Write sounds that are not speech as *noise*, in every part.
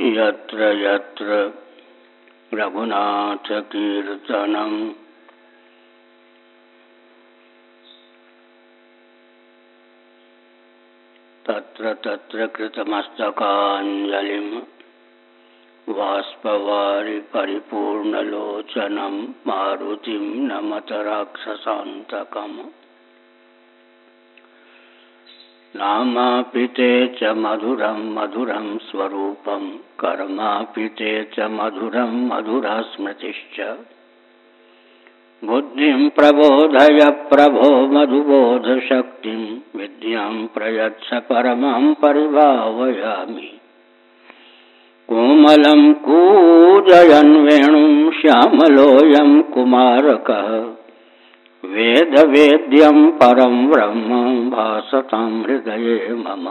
यत्र यत्र रघुनाथकीर्तनम् तत्र तत्र कृतमस्तकाञ्जलिम् वाष्पवारि परिपूर्णलोचनं मारुतिं नमत राक्षसान्तकम् नामापिते च मधुरं मधुरं स्वरूपं। कर्मापिते च मधुरं मधुरा स्मृतिश्च बुद्धिं प्रबोधय, प्रभो मधुबोधशक्तिं। विद्यां प्रयच्छ, परमं परिभावयामि। कोमलं कूजयन् वेणुं श्यामलोऽयं कुमारकः। वेदवेद्यं परं ब्रह्म भासतां हृदये मम।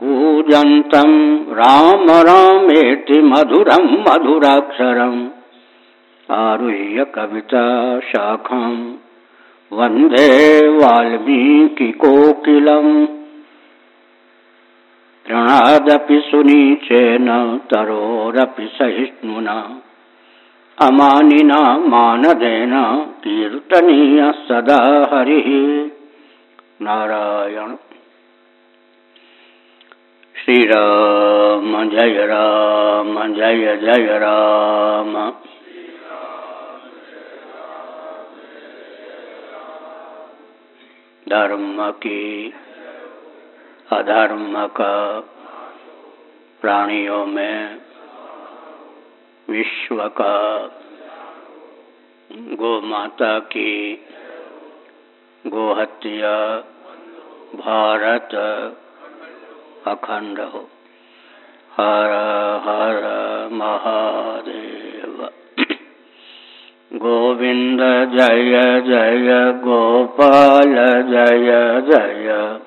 कूजन्तं राम रामेति मधुरं मधुराक्षरम् आरुह्य कविता शाखां वंदे वाल्मीकिकोकिलम् तृणादपि सुनीचेन तरोरपि सहिष्णुना। अमानिना मानदेन कीर्तनीय सदा हरि। नारायण। श्री राम जय राम, जय जय राम। धर्म की, अधर्म का प्राणियों में विश्व का गो माता की गोहत्या। भारत अखंड हो। हर हर महादेव। गोविंद जय जय, गोपाल जय जय।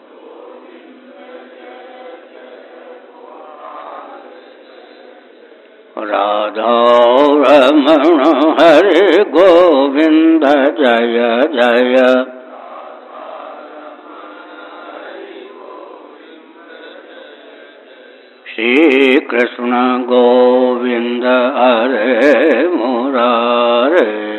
राधा रमण हरे गोविंद जय जय। श्री कृष्ण गोविंद हरे मुरारे।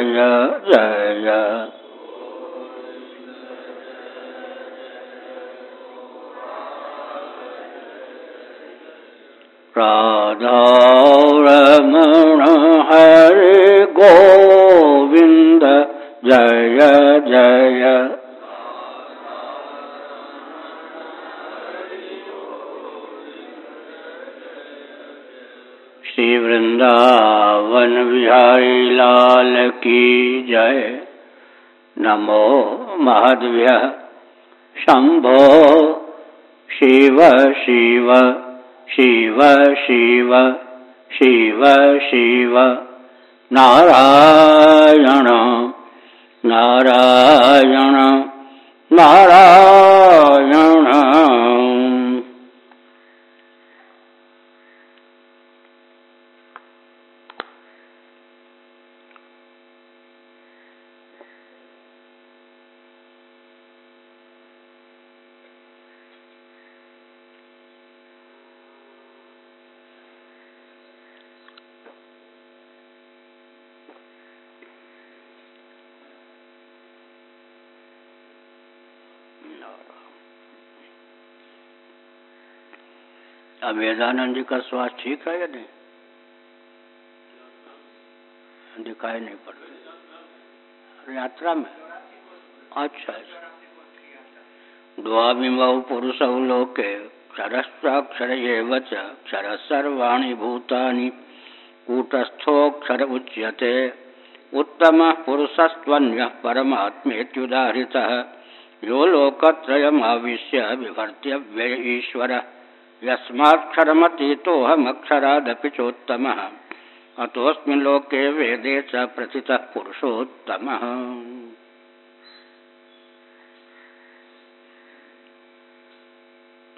वृंदावन बिहारी लाल की जय। नमो महद्भ्य शंभो। शिव शिव शिव शिव शिव शिव। नारायण नारायण नारायण अब वेदानंद जी का स्वास्थ्य ठीक है या नहीं? दिखाई नहीं पड़ रही। यात्रा में? अच्छा अच्छा। द्वामिमौ पुरुषौ लोके क्षरस्वाक्षर एव च क्षर सर्वाणि भूतानि कूटस्थोक्षर उच्यते। उत्तमः पुरुषस्त्वन्यः परमात्मेत्युदाहृतः। यो लोकत्रयमाविश्य विभर्त्यव्यय ईश्वरः। यस्माक्षरमतीतोऽहमक्षरादपि चोत्तमः। अतोऽस्मिन् लोके वेदे च प्रथितः पुरुषोत्तमः।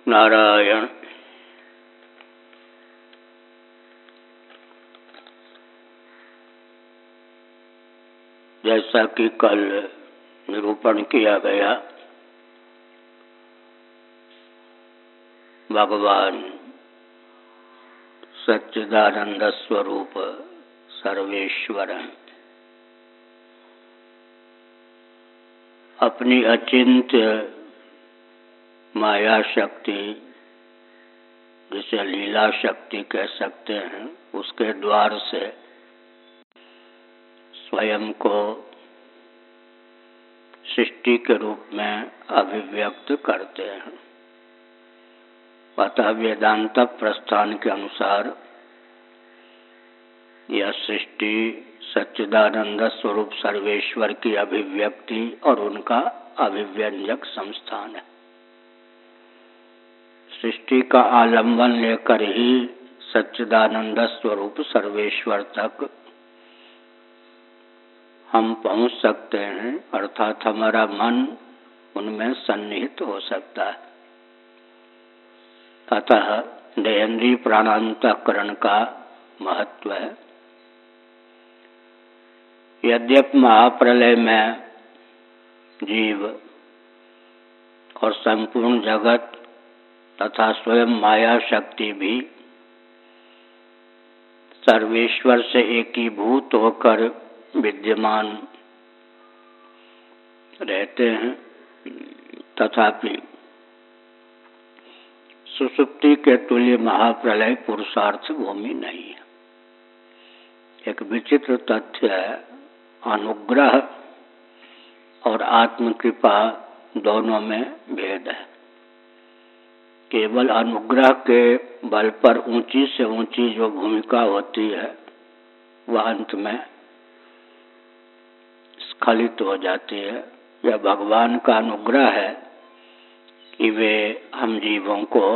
नारायण। जैसा कि कल निरूपण किया गया भगवान सच्चिदानंद स्वरूप सर्वेश्वर अपनी अचिंत माया शक्ति जिसे लीला शक्ति कह सकते हैं, उसके द्वार से स्वयं को सृष्टि के रूप में अभिव्यक्त करते हैं। अतः वेदांत प्रस्थान के अनुसार यह सृष्टि सच्चिदानंद स्वरूप सर्वेश्वर की अभिव्यक्ति और उनका अभिव्यंजक संस्थान है। सृष्टि का आलंबन लेकर ही सच्चिदानंद स्वरूप सर्वेश्वर तक हम पहुँच सकते हैं, अर्थात हमारा मन उनमें सन्निहित हो सकता है। अतः दयन्द्री प्राणांतकरण का महत्व है। यद्यप महाप्रलय में जीव और संपूर्ण जगत तथा स्वयं माया शक्ति भी सर्वेश्वर से एकीभूत होकर विद्यमान रहते हैं तथापि सुसुप्ति के तुल्य महाप्रलय पुरुषार्थ भूमि नहीं है। एक विचित्र तथ्य है, अनुग्रह और आत्मकृपा दोनों में भेद है। केवल अनुग्रह के बल पर ऊँची से ऊँची जो भूमिका होती है, वह अंत में स्खलित हो जाती है। यह भगवान का अनुग्रह है कि वे हम जीवों को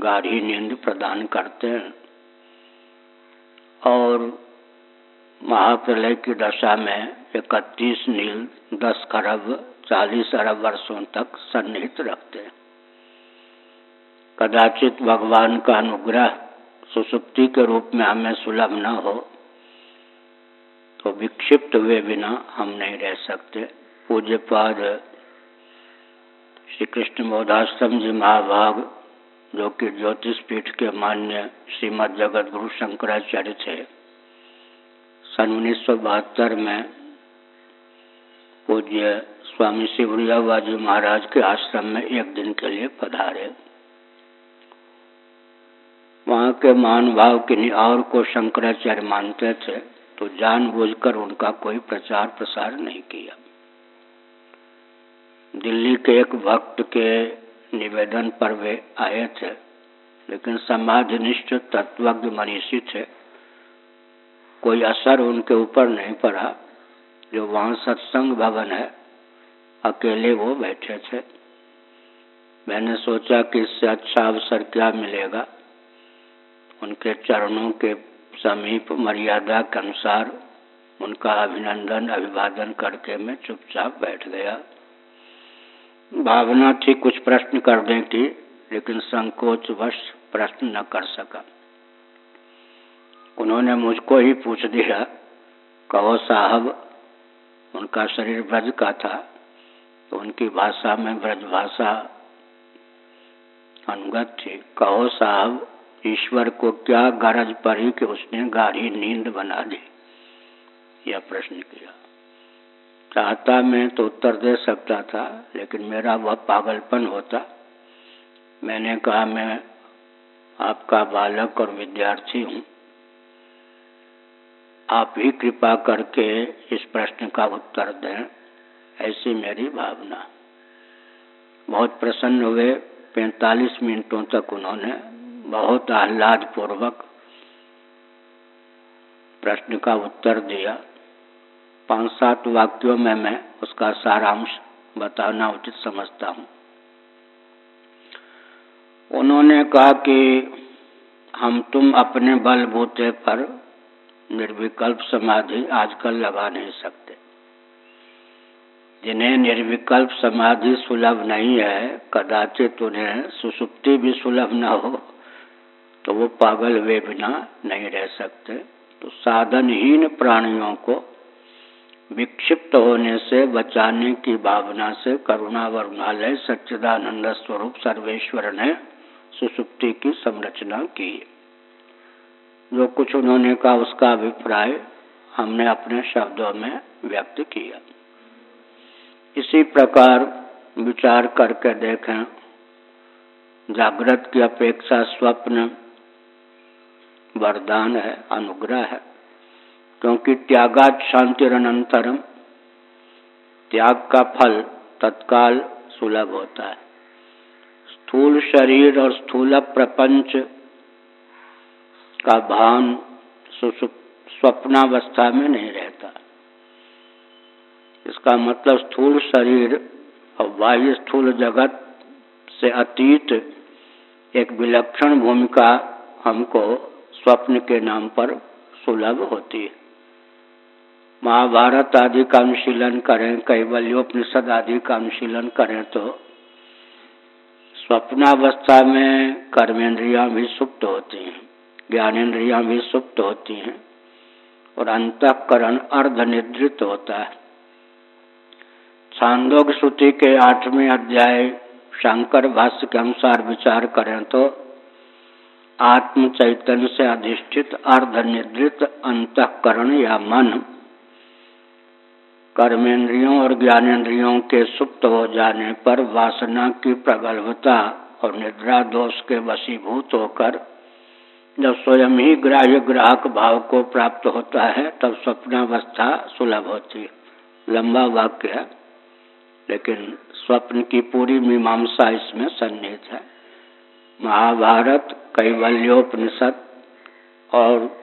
गाढ़ी नींद प्रदान करते हैं। और महाप्रलय की दशा में इकतीस नील, दस खरब, चालीस अरब वर्षों तक सन्निहित रखते हैं। कदाचित भगवान का अनुग्रह सुसुप्ति के रूप में हमें सुलभ न हो तो विक्षिप्त हुए बिना हम नहीं रह सकते। पूज्य पाद श्री कृष्ण बोधाश्रम जी महाभाग जो कि ज्योतिष पीठ के मान्य श्रीमद जगत गुरु शंकराचार्य थे। सन उन्नीस सौ बहत्तर में पूज्य स्वामी शिवरियाबा जी महाराज के आश्रम में एक दिन के लिए पधारे। वहाँ के मान भाव किन्हीं और को शंकराचार्य मानते थे तो जानबूझकर उनका कोई प्रचार प्रसार नहीं किया। दिल्ली के एक भक्त के निवेदन पर वे आए थे, लेकिन समाधिनिष्ठ तत्वज्ञ मनीषी थे। कोई असर उनके ऊपर नहीं पड़ा, जो वहाँ सत्संग भवन है। अकेले वो बैठे थे। मैंने सोचा कि इससे अच्छा अवसर क्या मिलेगा। उनके चरणों के समीप मर्यादा के अनुसार उनका अभिनंदन, अभिवादन करके मैं चुपचाप बैठ गया। भावना थी कुछ प्रश्न कर करने की लेकिन संकोच वश प्रश्न न कर सका। उन्होंने मुझको ही पूछ दिया, कहो साहब, उनका शरीर ब्रज का था तो उनकी भाषा में ब्रज भाषा अनुगत थी। कहो साहब, ईश्वर को क्या गरज पड़ी कि उसने गाढ़ी नींद बना दी? यह प्रश्न किया। चाहता मैं तो उत्तर दे सकता था, लेकिन मेरा वह पागलपन होता। मैंने कहा, मैं आपका बालक और विद्यार्थी हूँ। आप ही कृपा करके इस प्रश्न का उत्तर दें। ऐसी मेरी भावना। बहुत प्रसन्न हुए। पैंतालीस मिनटों तक उन्होंने बहुत आह्लाद पूर्वक प्रश्न का उत्तर दिया। पाँच सात वाक्यों में मैं उसका सारांश बताना उचित समझता हूँ। उन्होंने कहा कि हम तुम अपने बलबूते पर निर्विकल्प समाधि आजकल लगा नहीं सकते। जिन्हें निर्विकल्प समाधि सुलभ नहीं है, कदाचित उन्हें सुसुप्ति भी सुलभ न हो तो वो पागल वे बिना नहीं रह सकते। तो साधनहीन प्राणियों को विक्षिप्त होने से, बचाने की भावना से करुणा वरुणालय सच्चिदानंद स्वरूप सर्वेश्वर ने सुसुप्ति की संरचना की। जो कुछ उन्होंने कहा, उसका अभिप्राय हमने अपने शब्दों में व्यक्त किया। इसी प्रकार विचार करके देखें, जागृत की अपेक्षा स्वप्न, वरदान है, अनुग्रह है। क्योंकि त्यागात शांतिरनंतरम त्याग का फल तत्काल सुलभ होता है। स्थूल शरीर और स्थूल प्रपंच का भान स्वप्नावस्था में नहीं रहता। इसका मतलब स्थूल शरीर और बाह्य स्थूल जगत से अतीत एक विलक्षण भूमिका हमको स्वप्न के नाम पर सुलभ होती है। महाभारत आदि का अनुशीलन करें, कैवल्योपनिषद आदि का अनुशीलन करें तो स्वप्नावस्था में कर्मेंद्रियाँ भी सुप्त होती हैं ज्ञानेन्द्रियाँ भी सुप्त होती हैं और अंतकरण अर्धनिद्रित होता है। छांदोग श्रुति के आठवें अध्याय शंकर भाष्य के अनुसार विचार करें तो आत्म चैतन्य से अधिष्ठित अर्धनिद्रित अंतकरण या मन कर्मेंद्रियों और ज्ञानेन्द्रियों के सुप्त हो जाने पर वासना की प्रगल्भता और निद्रा दोष के वशीभूत होकर, जब स्वयं ही ग्राह्य ग्राहक भाव को प्राप्त होता है, तब स्वप्नावस्था सुलभ होती है। लंबा वाक्य है, लेकिन स्वप्न की पूरी मीमांसा इसमें सन्निहित है। महाभारत, कैवल्योपनिषद और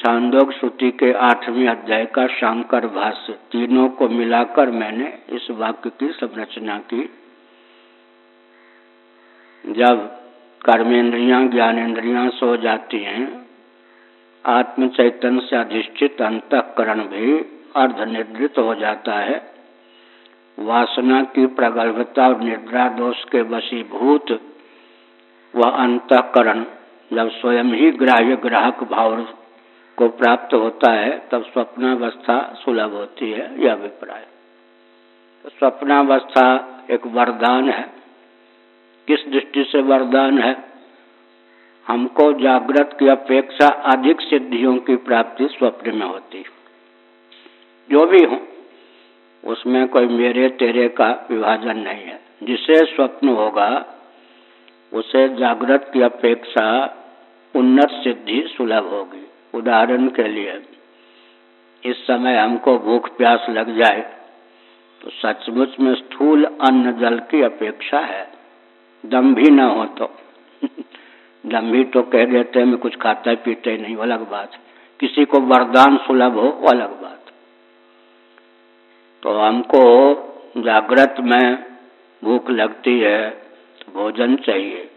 चांदोग श्रुति के आठवें अध्याय का शंकर भाष्य। तीनों को मिलाकर मैंने इस वाक्य की संरचना की। जब कर्मेंद्रियाँ ज्ञानेन्द्रियाँ सो जाती हैं आत्म चैतन्य से अधिष्ठित अंतकरण भी अर्धनिद्रित हो जाता है। वासना की प्रगल्भता और निद्रा दोष के वशीभूत वह अंतकरण जब स्वयं ही ग्राह्य ग्राहक भाव को प्राप्त होता है, तब स्वप्नावस्था सुलभ होती है, यह अभिप्राय। तो स्वप्नावस्था एक वरदान है। किस दृष्टि से वरदान है? हमको जागृत की अपेक्षा अधिक सिद्धियों की प्राप्ति स्वप्न में होती है। जो भी हो, उसमें कोई मेरे तेरे का विभाजन नहीं है। जिसे स्वप्न होगा, उसे जागृत की अपेक्षा उन्नत सिद्धि सुलभ होगी। उदाहरण के लिए, इस समय हमको भूख प्यास लग जाए तो सचमुच में स्थूल अन्न जल की अपेक्षा है। दम भी न हो तो। *laughs* दम भी तो कह देते हैं, मैं कुछ खाता पीते नहीं अलग बात। किसी को वरदान सुलभ हो अलग बात। तो हमको जागृत में भूख लगती है तो भोजन चाहिए।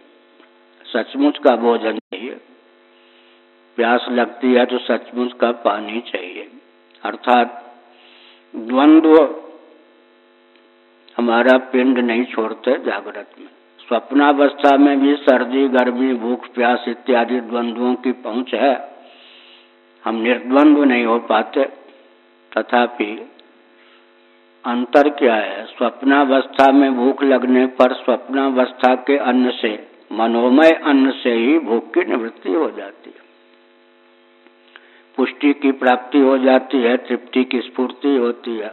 सचमुच का भोजन चाहिए। प्यास लगती है तो सचमुच का पानी चाहिए। अर्थात द्वंद्व हमारा पिंड नहीं छोड़ते जागृत में। स्वप्नावस्था में भी सर्दी, गर्मी, भूख, प्यास इत्यादि द्वंद्वों की पहुँच है। हम निर्द्वंद्व नहीं हो पाते। तथापि अंतर क्या है? स्वप्नावस्था में भूख लगने पर स्वप्नावस्था के अन्न से, मनोमय अन्न से ही भूख की निवृत्ति हो जाती है। पुष्टि की प्राप्ति हो जाती है, तृप्ति की स्फूर्ति होती है।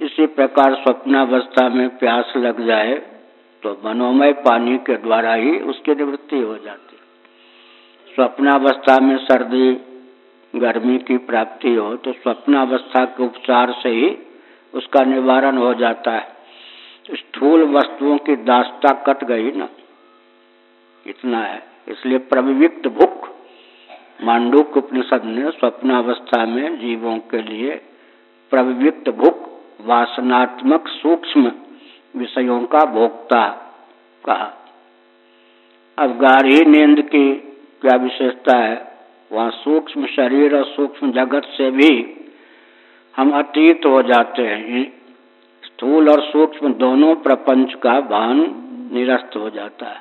इसी प्रकार स्वप्नावस्था में प्यास लग जाए तो मनोमय पानी के द्वारा ही उसकी निवृत्ति हो जाती है। स्वप्नावस्था में सर्दी, गर्मी की प्राप्ति हो तो स्वप्नावस्था के उपचार से ही उसका निवारण हो जाता है। स्थूल वस्तुओं की दास्ता कट गई ना। इतना है। इसलिए प्रविविक्त भुक मांडूक उपनिषद ने स्वप्न अवस्था में जीवों के लिए प्रवृत्त भुक वासनात्मक सूक्ष्म विषयों का भोक्ता कहा। अब गाढ़ी नींद की क्या विशेषता है? वहाँ सूक्ष्म शरीर और सूक्ष्म जगत से भी हम अतीत हो जाते हैं। स्थूल और सूक्ष्म दोनों प्रपंच का भान निरस्त हो जाता है।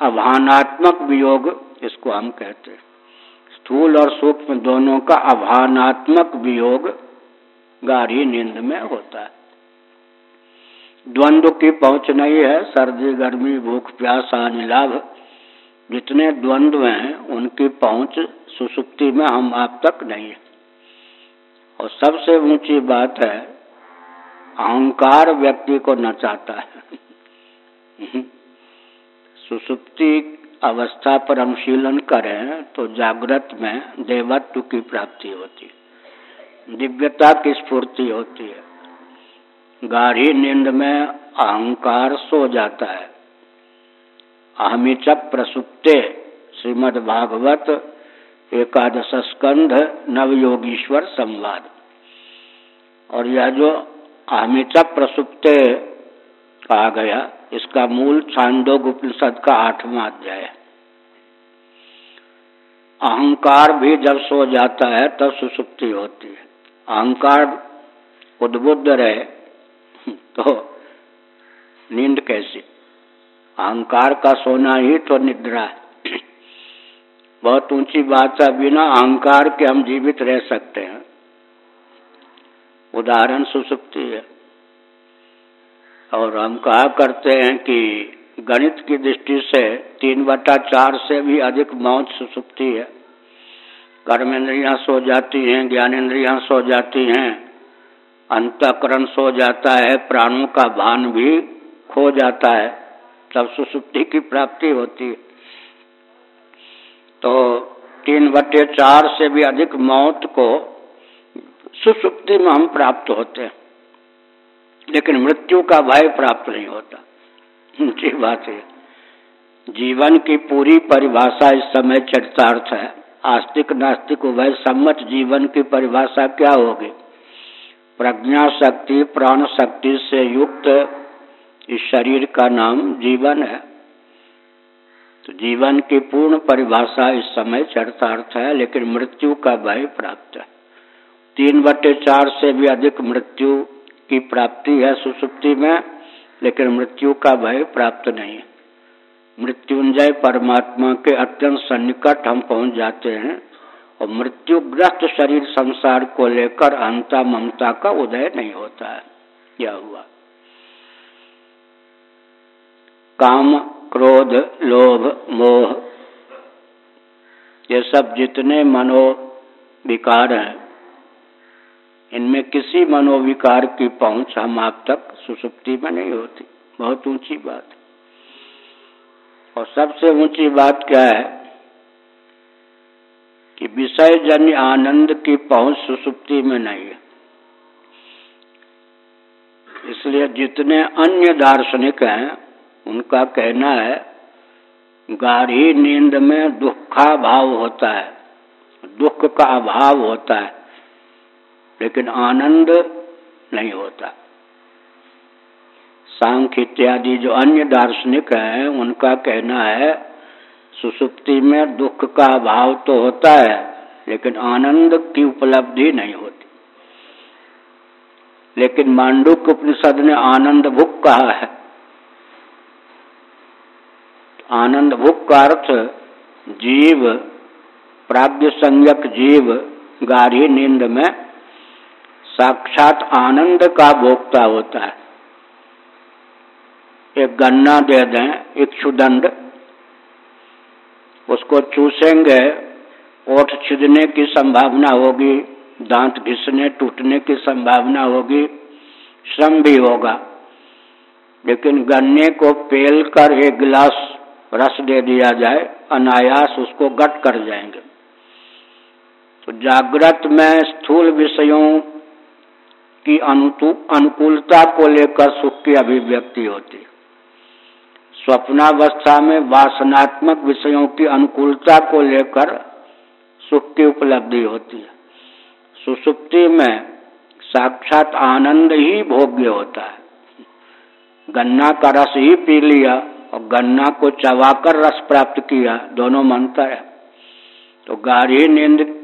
अभानात्मक वियोग इसको हम कहते हैं। स्थूल और सूक्ष्म दोनों का अभानात्मक वियोग गाढ़ी नींद में होता है। द्वंद्व की पहुँच नहीं है, सर्दी, गर्मी, भूख, प्यास हानि लाभ। जितने द्वंद्व हैं, उनकी पहुँच सुसुप्ति में हम आप तक नहीं है। और सबसे ऊँची बात है, अहंकार व्यक्ति को नचाता है। *laughs* सुसुप्ति अवस्था पर अनुशीलन करें तो जागृत में देवत्व की प्राप्ति होती है। दिव्यता की स्फूर्ति होती है। गाढ़ी नींद में अहंकार सो जाता है। अहमिच प्रसुप्ते, श्रीमद् भागवत, एकादश स्कंध, नवयोगीश्वर संवाद। और यह जो अहमिच प्रसुप्ते कहा गया इसका मूल छांदोग उपनिषद का आठवां अध्याय अहंकार भी जब सो जाता है, तब सुसुप्ति होती है। अहंकार उद्बुद्ध रहे तो नींद कैसी? अहंकार का सोना ही तो निद्रा है। बहुत ऊँची बात है, बिना अहंकार के हम जीवित रह सकते हैं। उदाहरण सुसुप्ति है। और हम कहा करते हैं कि गणित की दृष्टि से तीन बटा चार से भी अधिक मौत सुसुप्ति है। कर्मेंद्रियाँ सो जाती हैं ज्ञानेन्द्रियाँ सो जाती हैं, अंतकरण सो जाता है, प्राणों का भान भी खो जाता है, तब सुसुप्ति की प्राप्ति होती है। तो तीन बटे चार से भी अधिक मौत को सुसुप्ति में हम प्राप्त होते हैं। लेकिन मृत्यु का भय प्राप्त नहीं होता। ऊँची बात है। जीवन की पूरी परिभाषा इस समय चरितार्थ है। आस्तिक नास्तिक उभय सम्मत जीवन की परिभाषा क्या होगी? प्रज्ञा शक्ति, प्राण शक्ति से युक्त इस शरीर का नाम जीवन है। तो जीवन की पूर्ण परिभाषा इस समय चरितार्थ है, लेकिन मृत्यु का भय प्राप्त है। तीन बटे चार से भी अधिक मृत्यु की प्राप्ति है सुसुप्ति में, लेकिन मृत्यु का भय प्राप्त नहीं मृत्युंजय परमात्मा के अत्यंत सन्निकट हम पहुँच जाते हैं और मृत्युग्रस्त शरीर संसार को लेकर अंता ममता का उदय नहीं होता है। यह हुआ। काम, क्रोध, लोभ, मोह, ये सब जितने मनो विकार हैं इनमें किसी मनोविकार की पहुँच हम आप तक सुसुप्ति में नहीं होती। बहुत ऊँची बात और सबसे ऊँची बात क्या है? कि विषय जन्य आनंद की पहुँच सुसुप्ति में नहीं है। इसलिए जितने अन्य दार्शनिक हैं, उनका कहना है, गाढ़ी नींद में दुखा भाव होता है। दुख का अभाव होता है। आनंद नहीं होता। सांख्य इत्यादि जो अन्य दार्शनिक हैं, उनका कहना है, सुसुप्ति में दुख का अभाव तो होता है, लेकिन आनंद की उपलब्धि नहीं होती। लेकिन मांडुक उपनिषद ने आनंद भुक कहा है। आनंद भुक का अर्थ, जीव, प्राग्ञ संयक जीव, गाढ़ी नींद में साक्षात आनंद का भोक्ता होता है। एक गन्ना दे दें इक्षुदंड उसको चूसेंगे, ओठ छिदने की संभावना होगी, दांत घिसने, टूटने की संभावना होगी, श्रम भी होगा। लेकिन गन्ने को पेल कर एक गिलास रस दे दिया जाए, अनायास उसको गट कर जाएँगे। तो जागृत में स्थूल विषयों की अनुकूलता को लेकर सुख की अभिव्यक्ति होती स्वप्नावस्था में वासनात्मक विषयों की अनुकूलता को लेकर सुख की उपलब्धि होती है। सुसुप्ति में साक्षात आनंद ही भोग्य होता है। गन्ना का रस ही पी लिया और गन्ना को चबाकर रस प्राप्त किया, दोनों मंत्र है। तो गाढ़ी नींद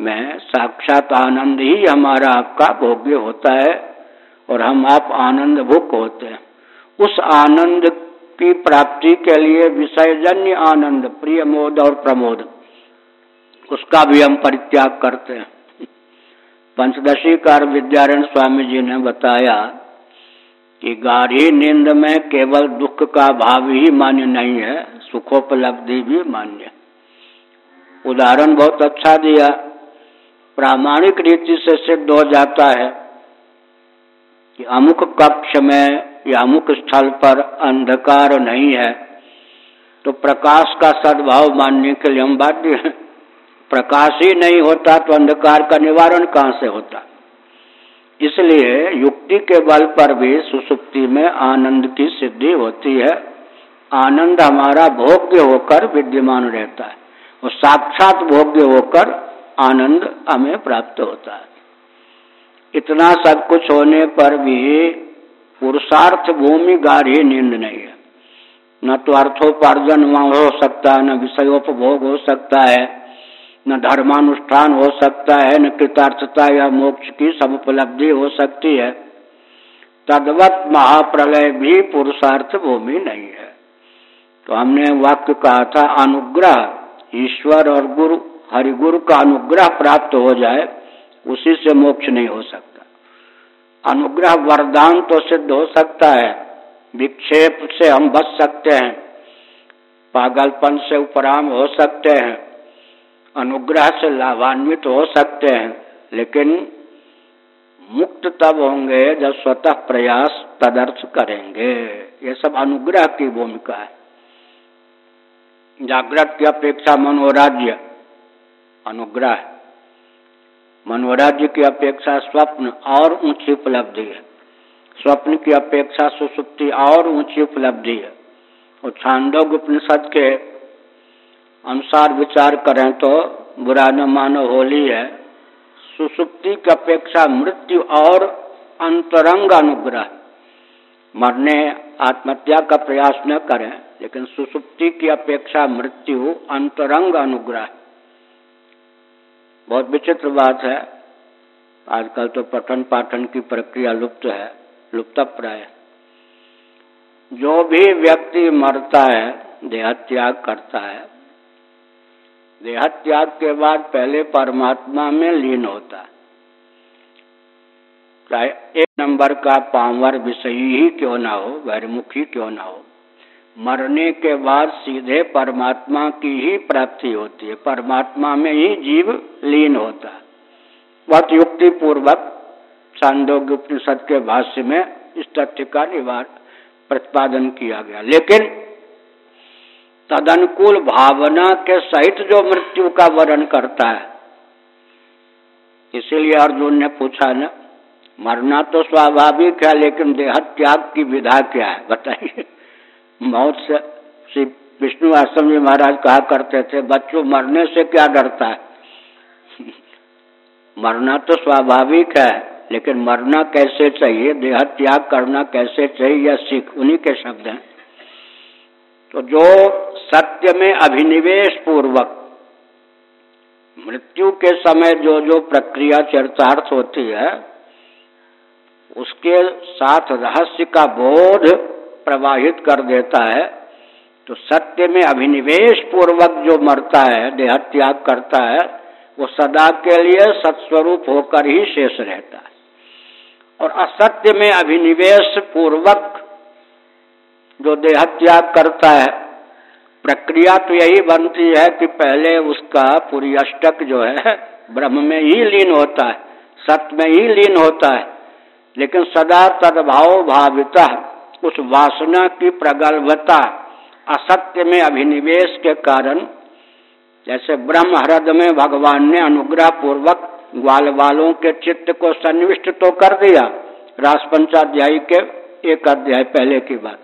में साक्षात आनंद ही हमारा आपका भोग्य होता है और हम आप आनंद भुक होते हैं। उस आनंद की प्राप्ति के लिए विषयजन्य आनंद, प्रिय मोद और प्रमोद, उसका भी हम परित्याग करते हैं। पंचदशी कार विद्यारण स्वामी जी ने बताया कि गाढ़ी नींद में केवल दुख का भाव ही मान्य नहीं है, सुखोपलब्धि भी मान्य उदाहरण बहुत अच्छा दिया। प्रामाणिक रीति से सिद्ध हो जाता है कि अमुक कक्ष में या अमुक स्थल पर अंधकार नहीं है। तो प्रकाश का सद्भाव मानने के लिए हम बाध्य हैं। प्रकाश ही नहीं होता तो अंधकार का निवारण कहाँ से होता? इसलिए युक्ति के बल पर भी सुसुप्ति में आनंद की सिद्धि होती है। आनंद हमारा भोग्य होकर विद्यमान रहता है। और साक्षात भोग्य होकर आनंद हमें प्राप्त होता है। इतना सब कुछ होने पर भी पुरुषार्थ भूमि गाढ़ी नींद नहीं है। न तो अर्थोपार्जन हो सकता है, न विषयोपभोग हो सकता है, न धर्मानुष्ठान हो सकता है, न कृतार्थता या मोक्ष की सब उपलब्धि हो सकती है। तदवत महाप्रलय भी पुरुषार्थ भूमि नहीं है। तो हमने वाक्य कहा था, अनुग्रह, ईश्वर और गुरु। हरिगुरु का अनुग्रह प्राप्त हो जाए, उसी से मोक्ष नहीं हो सकता। अनुग्रह वरदान तो सिद्ध हो सकता है, विक्षेप से हम बच सकते हैं, पागलपन से उपराम हो सकते हैं, अनुग्रह से लाभान्वित हो सकते हैं, लेकिन मुक्त तब होंगे जब स्वतः प्रयास तदर्थ करेंगे। ये सब अनुग्रह की भूमिका है। जागृत की अपेक्षा मनोराज्य। अनुग्रह मनोराज्य की अपेक्षा स्वप्न और ऊँची उपलब्धि है। स्वप्न की अपेक्षा सुसुप्ति और ऊँची उपलब्धि है। और छांदोग उपनिषद के अनुसार विचार करें तो बुरा न मानो होली है। सुसुप्ति की अपेक्षा मृत्यु और अंतरंग अनुग्रह। मरने, आत्महत्या का प्रयास न करें, लेकिन सुसुप्ति की अपेक्षा मृत्यु, अंतरंग अनुग्रह। बहुत विचित्र बात है। आजकल तो पठन पाठन की प्रक्रिया लुप्त है, लुप्त प्राय। जो भी व्यक्ति मरता है, देह त्याग करता है। देह त्याग के बाद पहले परमात्मा में लीन होता है। चाहे एक नंबर का पावर विषयी ही क्यों ना हो वैरमुखी क्यों ना हो। मरने के बाद सीधे परमात्मा की ही प्राप्ति होती है। परमात्मा में ही जीव लीन होता है। बहुत युक्ति पूर्वक छांदोग्य उपनिषद के भाष्य में इस तथ्य का निवार प्रतिपादन किया गया। लेकिन तदनुकूल भावना के सहित जो मृत्यु का वर्ण करता है, इसीलिए अर्जुन ने पूछा न, मरना तो स्वाभाविक है, लेकिन देह त्याग की विधा क्या है, बताइए। मौत से, श्री विष्णु आश्रम जी महाराज कहा करते थे, बच्चों, मरने से क्या डरता है? *laughs* मरना तो स्वाभाविक है, लेकिन मरना कैसे चाहिए? देह त्याग करना कैसे चाहिए? यह सीख, उन्हीं के शब्द हैं। तो जो सत्य में अभिनिवेश पूर्वक, मृत्यु के समय जो जो प्रक्रिया चरितार्थ होती है, उसके साथ रहस्य का बोध प्रवाहित कर देता है तो सत्य में अभिनिवेश पूर्वक जो मरता है देह त्याग करता है, वो सदा के लिए सत्स्वरूप होकर ही शेष रहता है। और असत्य में अभिनिवेश पूर्वक जो देह त्याग करता है, प्रक्रिया तो यही बनती है कि पहले उसका पूरी अष्टक जो है, ब्रह्म में ही लीन होता है, सत्य में ही लीन होता है, लेकिन सदा तदभाव भाविता उस वासना की प्रगल्भता असत्य में अभिनिवेश के कारण, जैसे ब्रह्म हृदय में भगवान ने अनुग्रह पूर्वक ग्वाल वालों के चित्त को सन्निविष्ट तो कर दिया रास के एक अध्याय पहले की बात।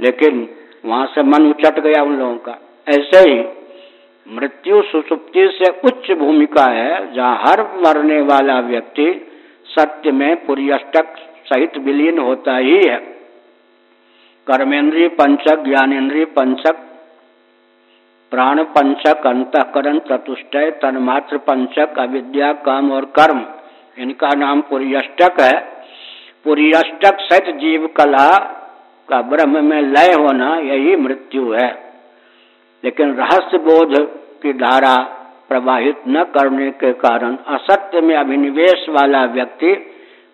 लेकिन वहाँ से मन उचट गया उन लोगों का। ऐसे ही मृत्यु सुसुप्ति से उच्च भूमिका है, जहाँ हर मरने वाला व्यक्ति सत्य में पूरी सहित विलीन होता ही है। कर्मेंद्रीय पंचक ज्ञानेन्द्रीय पंचक प्राण पंचक अंतकरण चतुष्टय, तन्मात्र पंचक अविद्या, काम और कर्म। इनका नाम पूरी अष्टक है। पूरी अष्टक सहित जीव कला का ब्रह्म में लय होना यही मृत्यु है। लेकिन रहस्य बोध की धारा प्रवाहित न करने के कारण असत्य में अभिनिवेश वाला व्यक्ति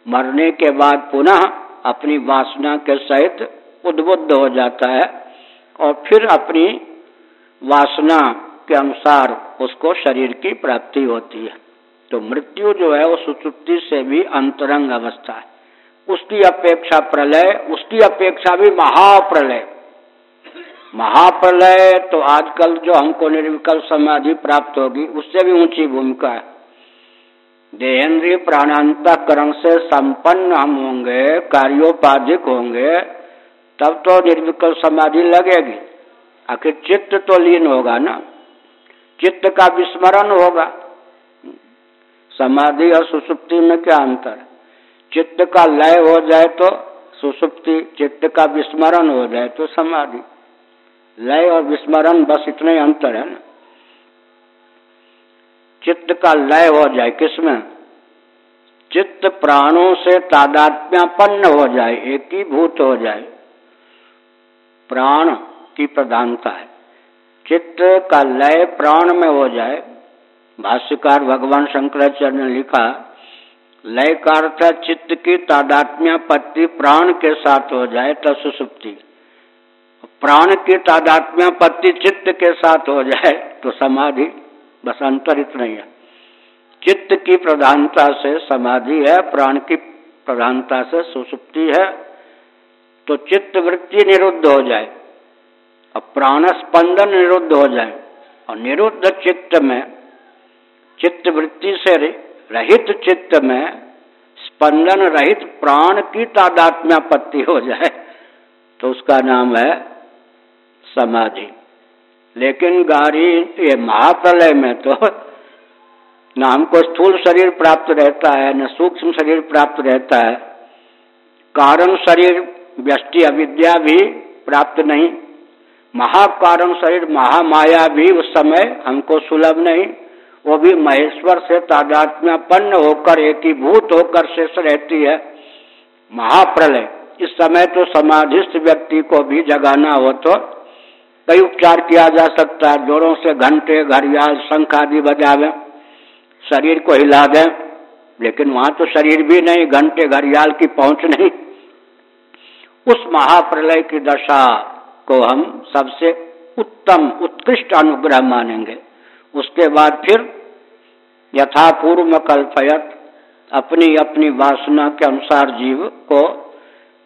मरने के बाद पुनः अपनी वासना के सहित उद्बुद्ध हो जाता है और फिर अपनी वासना के अनुसार उसको शरीर की प्राप्ति होती है। तो मृत्यु जो है, वो सुसुप्ति से भी अंतरंग अवस्था है। उसकी अपेक्षा प्रलय, उसकी अपेक्षा भी महाप्रलय। महाप्रलय तो आजकल जो हमको निर्विकल्प समाधि प्राप्त होगी, उससे भी ऊँची भूमिका है। देहेंद्रीय प्राणांतकरण से संपन्न हम होंगे, कार्योपाधिक होंगे तब तो निर्विकल्प समाधि लगेगी। आखिर चित्त तो लीन होगा ना? चित्त का विस्मरण होगा। समाधि और सुसुप्ति में क्या अंतर? चित्त का लय हो जाए तो सुसुप्ति, चित्त का विस्मरण हो जाए तो समाधि। लय और विस्मरण बस इतने अंतर है ना? चित्त का लय हो जाए किसमें? चित्त प्राणों से तादात्म्यपन्न हो जाए एक ही भूत हो जाए। प्राण की प्रधानता है। चित्त का लय प्राण में हो जाए, भाष्यकार भगवान शंकराचार्य ने लिखा लय का अर्थ चित्त की तादात्म्य पत्ति प्राण के साथ हो जाए तो सुसुप्ति। प्राण की तादात्म्य पत्ति चित्त के साथ हो जाए तो समाधि, बस अंतर इतना ही है। चित्त की प्रधानता से समाधि है, प्राण की प्रधानता से सुसुप्ति है तो चित्त वृत्ति निरुद्ध हो जाए, और प्राण स्पंदन निरुद्ध हो जाए, और निरुद्ध चित्त में, चित्त वृत्ति से रहित चित्त में स्पंदन रहित प्राण की तादात्म्यापत्ति हो जाए तो उसका नाम है समाधि। लेकिन गाड़ी ये महाप्रलय में तो *laughs* न हमको स्थूल शरीर प्राप्त रहता है, न सूक्ष्म शरीर प्राप्त रहता है। कारण शरीर व्यष्टि अविद्या भी प्राप्त नहीं। महाकारण शरीर महामाया भी उस समय हमको सुलभ नहीं। वो भी महेश्वर से तादात्म्यपन्न होकर एकीभूत होकर शेष रहती है। महाप्रलय, इस समय तो समाधिस्थ व्यक्ति को भी जगाना हो तो कई उपचार किया जा सकता है। जोरों से घंटे, घड़ियाल, शंख आदि बजावे, शरीर को हिला दें। लेकिन वहाँ तो शरीर भी नहीं, घंटे, घड़ियाल की पहुँच नहीं। उस महाप्रलय की दशा को हम सबसे उत्तम, उत्कृष्ट अनुग्रह मानेंगे। उसके बाद फिर यथापूर्व में कल्पयत अपनी अपनी वासना के अनुसार जीव को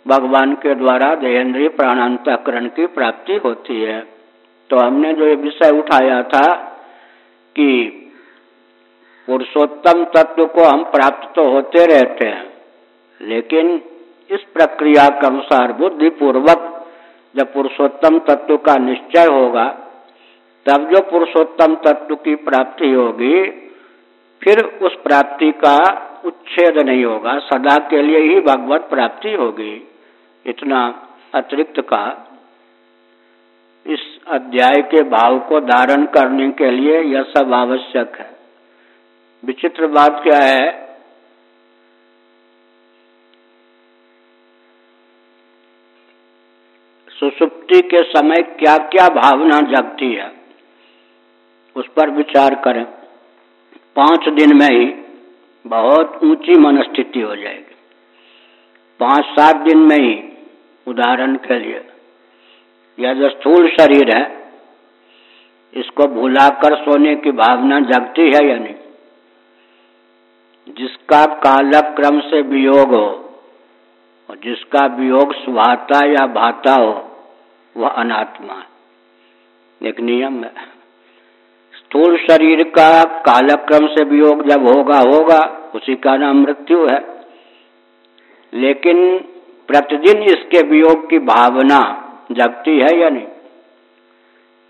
भगवान के द्वारा देहेंद्रीय प्राणांतकरण की प्राप्ति होती है। तो हमने जो ये विषय उठाया था कि पुरुषोत्तम तत्व को हम प्राप्त तो होते रहते हैं, लेकिन इस प्रक्रिया के अनुसार बुद्धि पूर्वक जब पुरुषोत्तम तत्व का निश्चय होगा, तब जो पुरुषोत्तम तत्व की प्राप्ति होगी, फिर उस प्राप्ति का उच्छेद नहीं होगा, सदा के लिए ही भगवत प्राप्ति होगी। इतना अतिरिक्त का इस अध्याय के भाव को धारण करने के लिए यह सब आवश्यक है। विचित्र बात क्या है? सुसुप्ति के समय क्या क्या भावना जगती है, उस पर विचार करें। पाँच दिन में ही बहुत ऊँची मनस्थिति हो जाएगी। पाँच सात दिन में ही उदाहरण के लिए यह जो स्थूल शरीर है, इसको भुलाकर सोने की भावना जगती है या नहीं? जिसका कालक्रम से वियोग हो, और जिसका वियोग सुहाता या भाता हो वह अनात्मा एक नियम है। स्थूल शरीर का कालक्रम से वियोग जब होगा होगा, उसी का नाम मृत्यु है। लेकिन प्रतिदिन इसके वियोग की भावना जगती है या नहीं?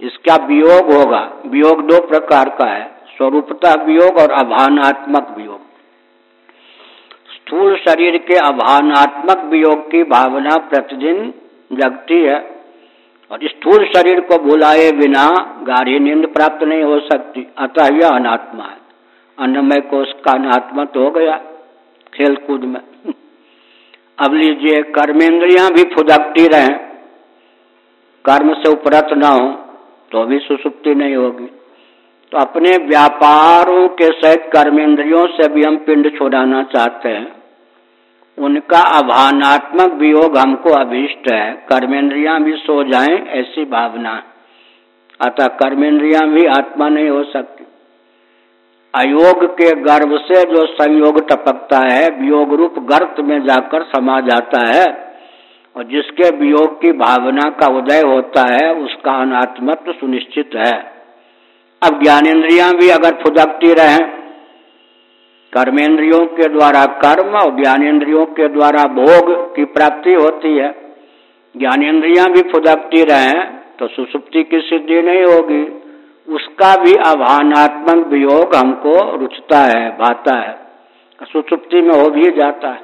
इसका वियोग होगा। वियोग दो प्रकार का है। स्वरूपता वियोग और अभानात्मक वियोग। स्थूल शरीर के अभानात्मक वियोग की भावना प्रतिदिन जगती है। और स्थूल शरीर को भुलाए बिना गाढ़ी नींद प्राप्त नहीं हो सकती। अतः यह अनात्मा है। अन्नमय कोष का अनात्मा तो हो गया खेल कूद में। *laughs* अब लीजिए, कर्मेंद्रियाँ भी फुदकती रहे। कर्म से उपरत ना हो तो भी सुसुप्ति नहीं होगी। तो अपने व्यापारों के सहित कर्मेंद्रियों से भी हम पिंड छोड़ाना चाहते हैं। उनका अभानात्मक वियोग हमको अभिष्ट है। कर्मेंद्रियाँ भी सो जाएँ, ऐसी भावना। अतः कर्मेंद्रियाँ भी आत्मा नहीं हो सकती। अयोग के गर्भ से जो संयोग टपकता है, वियोग रूप गर्त में जाकर समा जाता है और जिसके वियोग की भावना का उदय होता है, उसका अनात्मत्व सुनिश्चित है। अब ज्ञानेन्द्रियाँ भी अगर फुदकती रहें कर्मेंद्रियों के द्वारा कर्म और ज्ञानेन्द्रियों के द्वारा भोग की प्राप्ति होती है। ज्ञानेन्द्रियाँ भी फुदकती रहे तो सुसुप्ति की सिद्धि नहीं होगी। उसका भी आभानात्मक वियोग हमको रुचता है, भाता है। सुसुप्ति में हो भी जाता है।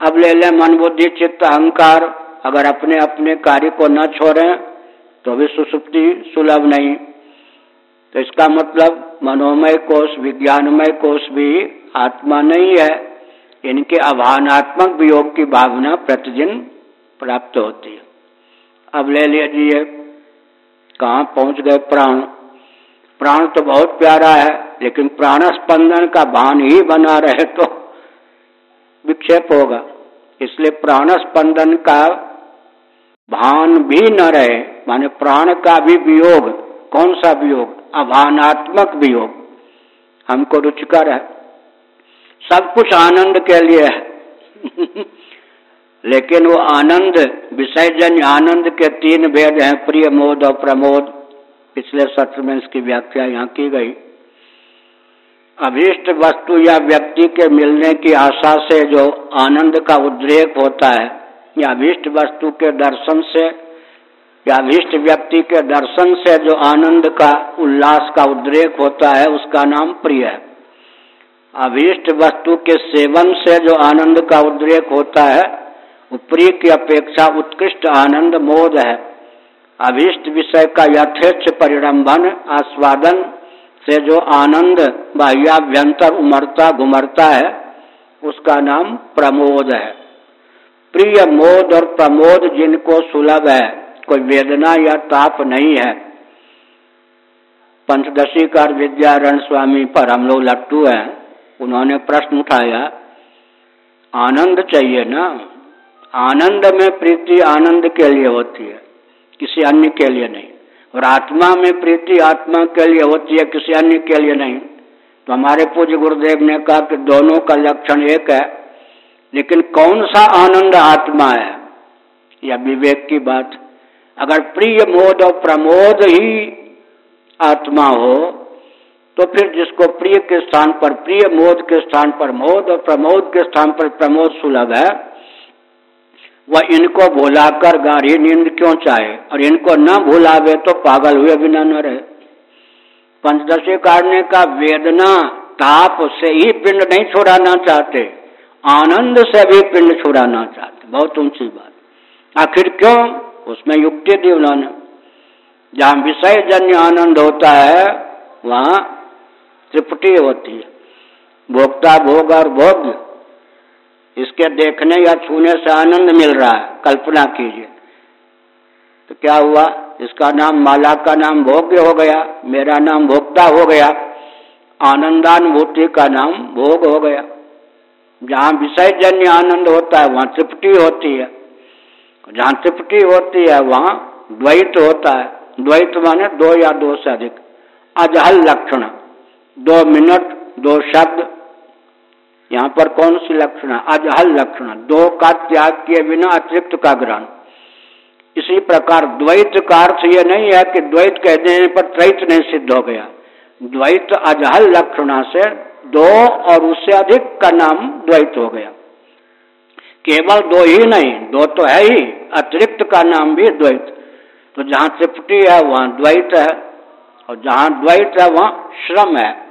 अब ले लें मन बुद्धि, चित्त, अहंकार। अगर अपने अपने कार्य को न छोड़ें तो भी सुसुप्ति सुलभ नहीं। तो इसका मतलब मनोमय कोष, विज्ञानमय कोष भी आत्मा नहीं है, इनके आभानात्मक वियोग की भावना प्रतिदिन प्राप्त होती है। अब ले लीजिए, कहाँ पहुँच गए प्राण? प्राण तो बहुत प्यारा है, लेकिन प्राण स्पंदन का भान ही बना रहे तो विक्षेप होगा। इसलिए प्राण स्पंदन का भान भी न रहे, माने प्राण का भी वियोग, कौन सा वियोग? अभानात्मक वियोग। हमको रुचिकर है। सब कुछ आनंद के लिए है। लेकिन वो आनंद विषयजन्य आनंद के तीन भेद हैं, प्रिय मोद और प्रमोद। पिछले सत्र में इसकी व्याख्या यहाँ की गई। अभीष्ट वस्तु या व्यक्ति के मिलने की आशा से जो आनंद का उद्रेक होता है, या अभीष्ट वस्तु के दर्शन से, या अभीष्ट व्यक्ति के दर्शन से जो आनंद का, उल्लास का उद्रेक होता है, उसका नाम प्रिय है। अभीष्ट वस्तु के सेवन से जो आनंद का उद्रेक होता है वो प्रिय की अपेक्षा उत्कृष्ट आनंद मोद है। अभीष्ट विषय का यथेच्छ परिडम्बन आस्वादन से जो आनंद, बाह्याभ्यंतर उमरता घुमरता है, उसका नाम प्रमोद है। प्रिय मोद और प्रमोद जिनको सुलभ है, कोई वेदना या ताप नहीं है। पंचदशी कार विद्यारण स्वामी पर हम लोग लट्टू हैं। उन्होंने प्रश्न उठाया, आनंद चाहिए ना? आनंद में प्रीति आनंद के लिए होती है, किसी अन्य के लिए नहीं। और आत्मा में प्रीति आत्मा के लिए होती है, किसी अन्य के लिए नहीं। तो हमारे पूज्य गुरुदेव ने कहा कि दोनों का लक्षण एक है, लेकिन कौन सा आनंद आत्मा है? या विवेक की बात। अगर प्रिय मोद और प्रमोद ही आत्मा हो तो फिर जिसको प्रिय के स्थान पर प्रिय, मोद के स्थान पर मोद और प्रमोद के स्थान पर प्रमोद सुलभ है, वह इनको भुलाकर गाढ़ी नींद क्यों चाहे? और इनको न भुलावे तो पागल हुए बिना न रहे। पंचदशी काटने का वेदना ताप से ही पिंड नहीं छुड़ाना चाहते, आनंद से भी पिंड छुड़ाना चाहते। बहुत ऊँची बात। आखिर क्यों? उसमें युक्ति दी उन्होंने। जहाँ विषय जन्य आनंद होता है, वहाँ त्रिपुटी होती है। भोक्ता भोग और भोग्य इसके देखने या छूने से आनंद मिल रहा है। कल्पना कीजिए। तो क्या हुआ? इसका नाम माला का नाम भोग्य हो गया, मेरा नाम भोक्ता हो गया, आनंदानुभूति का नाम भोग हो गया। जहाँ विषय जन्य आनंद होता है, वहाँ त्रिपटी होती है। जहाँ त्रिपटी होती है, वहाँ द्वैत होता है। द्वैत माने दो या दो से अधिक। अजहल लक्षण। दो मिनट, दो शब्द। यहाँ पर कौन सी लक्षण है? अजहल लक्षण दो का त्याग किए बिना अतिरिक्त का ग्रहण। इसी प्रकार द्वैत का अर्थ ये नहीं है कि द्वैत कह देने पर त्रैत नहीं सिद्ध हो गया। द्वैत अजहल लक्षणा से दो और उससे अधिक का नाम द्वैत हो गया। केवल दो ही नहीं, दो तो है ही। अतिरिक्त का नाम भी द्वैत। तो जहाँ त्रिपुटी है, वहाँ द्वैत है। और जहाँ द्वैत है, वहाँ श्रम है।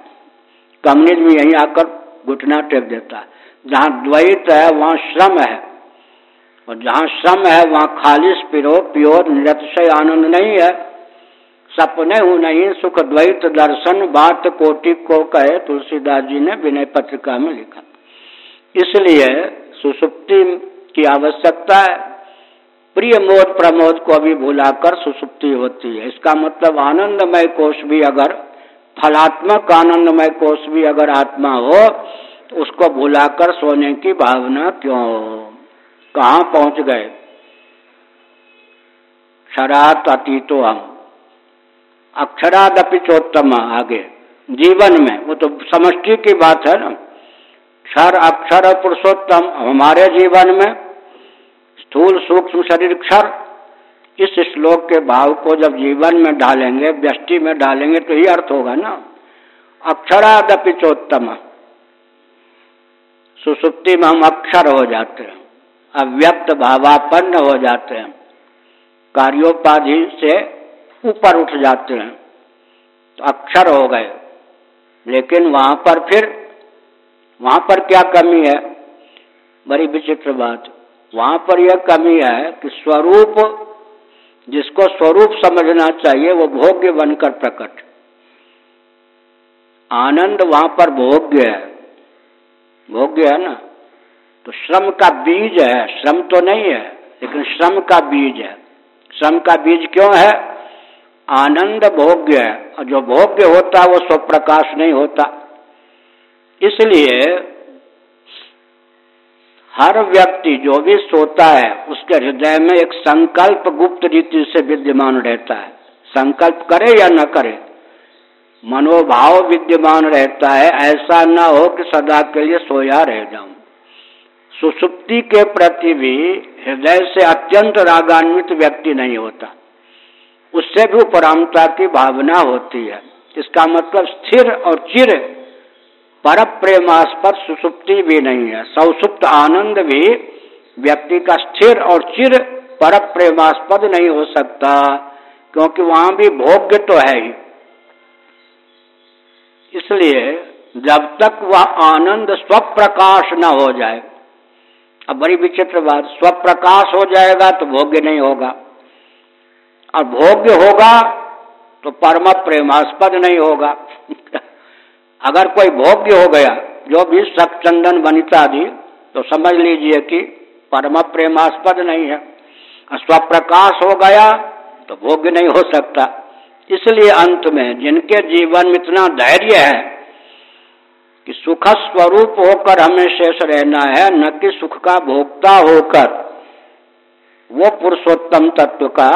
कम्युनिज्म यहीं आकर घुटना टेक देता है। जहाँ द्वैत है, वहाँ श्रम है। और जहाँ श्रम है, वहाँ खालिश, पिरो, प्योर, निरतिशय आनंद नहीं है। सपने हूँ नहीं, सुख द्वैत, दर्शन, बात, कोटि को कहे तुलसीदास जी ने विनय पत्रिका में लिखा। इसलिए सुसुप्ति की आवश्यकता है। प्रिय मोद प्रमोद को भी भुलाकर सुसुप्ति होती है। इसका मतलब आनंदमय कोष भी अगर फलात्मक आनंदमय कोष भी अगर आत्मा हो तो उसको भुलाकर सोने की भावना क्यों कहा पहुँच गए? क्षरात अतीतो हम। अक्षरादपि चोत्तम आगे। जीवन में, वो तो समष्टि की बात है ना। क्षर, अक्षर पुरुषोत्तम, हमारे जीवन में, स्थूल, सूक्ष्म शरीर क्षर। इस श्लोक के भाव को जब जीवन में डालेंगे, व्यष्टि में डालेंगे तो ही अर्थ होगा ना। अक्षरादपि चोत्तम। सुसुप्ति में हम अक्षर हो जाते हैं, अव्यक्त भावापन्न हो जाते हैं, कार्योपाधि से ऊपर उठ जाते हैं तो अक्षर हो गए। लेकिन वहाँ पर फिर, वहाँ पर क्या कमी है? बड़ी विचित्र बात। वहाँ पर यह कमी है कि स्वरूप जिसको स्वरूप समझना चाहिए, वो भोग्य बनकर प्रकट। आनंद वहाँ पर भोग्य है। भोग्य है ना? तो श्रम का बीज है। श्रम तो नहीं है, लेकिन श्रम का बीज है। श्रम का बीज क्यों है? आनंद भोग्य है। और जो भोग्य होता है वो स्वप्रकाश नहीं होता। इसलिए हर व्यक्ति जो भी सोता है, उसके हृदय में एक संकल्प गुप्त रीति से विद्यमान रहता है। संकल्प करे या न करे, मनोभाव विद्यमान रहता है। ऐसा न हो कि सदा के लिए सोया रह जाऊँ। सुसुप्ति के प्रति भी हृदय से अत्यंत रागान्वित व्यक्ति नहीं होता। उससे भी उपरामता की भावना होती है। इसका मतलब स्थिर और चिर पर प्रेमास्पद सुसुप्ति भी नहीं है। सौसुप्त आनंद भी व्यक्ति का स्थिर और चिर पर प्रेमास्पद नहीं हो सकता, क्योंकि वहाँ भी भोग्य तो है ही। इसलिए जब तक वह आनंद स्वप्रकाश न हो जाए, अब बड़ी विचित्र बात, स्वप्रकाश हो जाएगा तो भोग्य नहीं होगा। और भोग्य होगा तो परम प्रेमास्पद नहीं होगा। *laughs* अगर कोई भोग्य हो गया, जो भी सख चंदन वनिता दी तो समझ लीजिए कि परम प्रेमास्पद नहीं है। स्वप्रकाश हो गया तो भोग्य नहीं हो सकता। इसलिए अंत में जिनके जीवन में इतना धैर्य है, कि सुख स्वरूप होकर हमें शेष रहना है, न कि सुख का भोक्ता होकर, वो पुरुषोत्तम तत्व का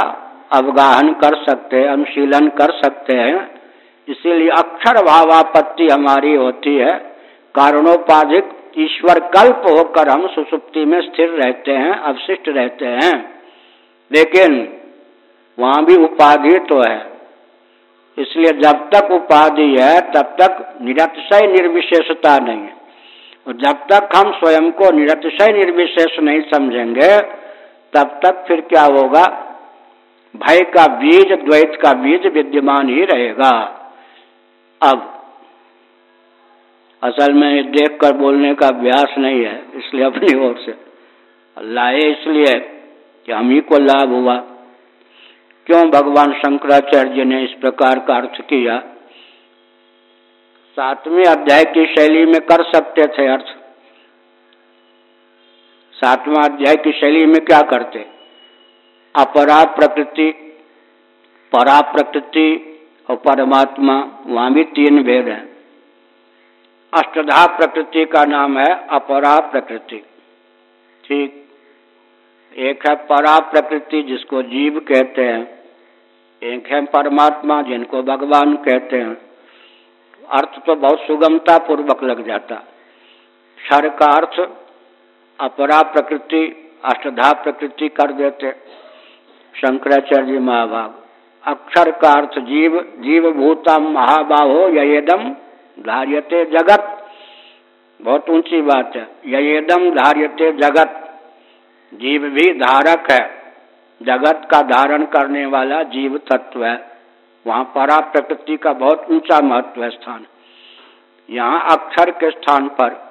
अवगाहन कर सकते अनुशीलन कर सकते हैं। इसीलिए अक्षर भावापत्ति हमारी होती है। कारणोपाधिक ईश्वर कल्प होकर हम सुसुप्ति में स्थिर रहते हैं, अवशिष्ट रहते हैं। लेकिन वहाँ भी उपाधि तो है। इसलिए जब तक उपाधि है, तब तक निरतिशय निर्विशेषता नहीं है। और जब तक हम स्वयं को निरतिशय निर्विशेष नहीं समझेंगे, तब तक फिर क्या होगा? भय का बीज, द्वैत का बीज विद्यमान ही रहेगा। अब असल में देख कर बोलने का अभ्यास नहीं है, इसलिए अपनी ओर से। लाए इसलिए कि हम ही को लाभ हुआ। क्यों भगवान शंकराचार्य ने इस प्रकार का अर्थ किया? सातवें अध्याय की शैली में कर सकते थे अर्थ। सातवां अध्याय की शैली में क्या करते? अपरा प्रकृति परा प्रकृति और परमात्मा वहाँ भी तीन भेद हैं। अष्टधा प्रकृति का नाम है अपरा प्रकृति। ठीक। एक है परा प्रकृति जिसको जीव कहते हैं। एक है परमात्मा जिनको भगवान कहते हैं। अर्थ तो बहुत सुगमता पूर्वक लग जाता। क्षर का अर्थ अपरा प्रकृति अष्टधा प्रकृति कर देते। शंकराचार्य महाभाग। अक्षर का अर्थ जीव जीव भूतम महाबाहो यदम धार्यते जगत। बहुत ऊँची बात है। यदम धार्यते जगत। जीव भी धारक है। जगत का धारण करने वाला जीव तत्व है। वहाँ परा प्रकृति का बहुत ऊँचा महत्व है स्थान। यहाँ अक्षर के स्थान पर